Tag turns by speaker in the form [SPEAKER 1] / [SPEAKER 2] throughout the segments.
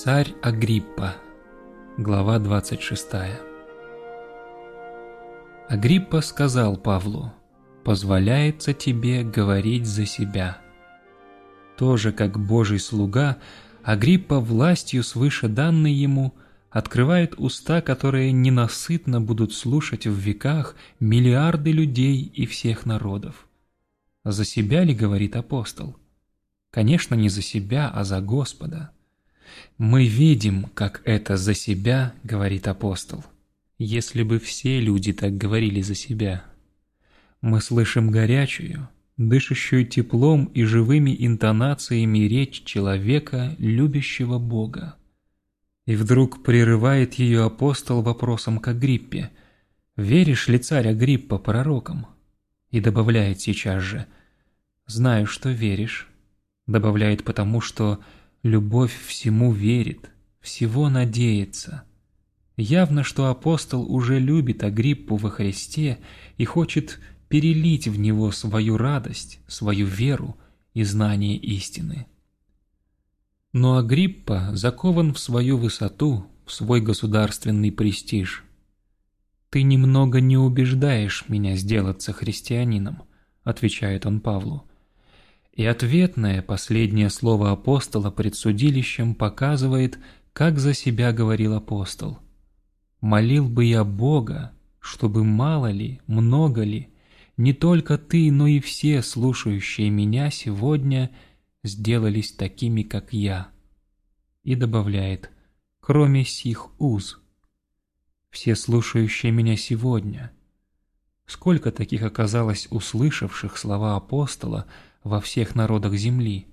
[SPEAKER 1] Царь Агриппа. Глава 26. Агриппа сказал Павлу, «Позволяется тебе говорить за себя». Тоже как Божий слуга, Агриппа властью свыше данной ему открывает уста, которые ненасытно будут слушать в веках миллиарды людей и всех народов. За себя ли говорит апостол? Конечно, не за себя, а за Господа. Мы видим, как это за себя, говорит апостол. Если бы все люди так говорили за себя. Мы слышим горячую, дышащую теплом и живыми интонациями речь человека, любящего Бога. И вдруг прерывает ее апостол вопросом к Агриппе. «Веришь ли, царь Агриппа, пророкам?» И добавляет сейчас же «Знаю, что веришь». Добавляет потому, что Любовь всему верит, всего надеется. Явно, что апостол уже любит Агриппу во Христе и хочет перелить в него свою радость, свою веру и знание истины. Но Агриппа закован в свою высоту, в свой государственный престиж. «Ты немного не убеждаешь меня сделаться христианином», — отвечает он Павлу. И ответное последнее слово апостола пред судилищем показывает, как за себя говорил апостол. «Молил бы я Бога, чтобы мало ли, много ли, не только ты, но и все слушающие меня сегодня сделались такими, как я». И добавляет «кроме сих уз». Все слушающие меня сегодня. Сколько таких оказалось услышавших слова апостола – во всех народах Земли.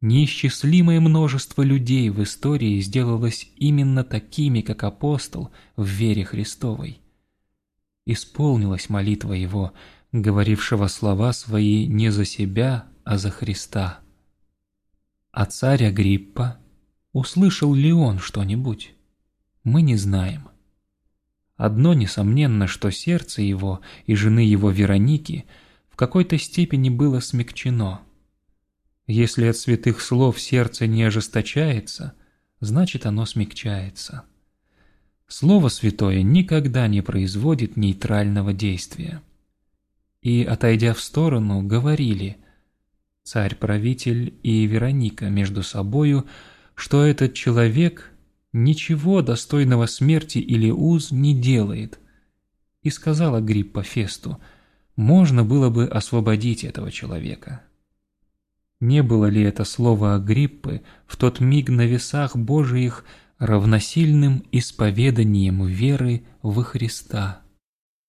[SPEAKER 1] Неисчислимое множество людей в истории сделалось именно такими, как апостол в вере Христовой. Исполнилась молитва его, говорившего слова свои не за себя, а за Христа. А царь Агриппа, услышал ли он что-нибудь? Мы не знаем. Одно несомненно, что сердце его и жены его Вероники – какой-то степени было смягчено. Если от святых слов сердце не ожесточается, значит оно смягчается. Слово святое никогда не производит нейтрального действия. И, отойдя в сторону, говорили царь-правитель и Вероника между собою, что этот человек ничего достойного смерти или уз не делает. И сказала Гриппа Фесту – можно было бы освободить этого человека. Не было ли это слово Агриппы в тот миг на весах Божиих равносильным исповеданием веры во Христа –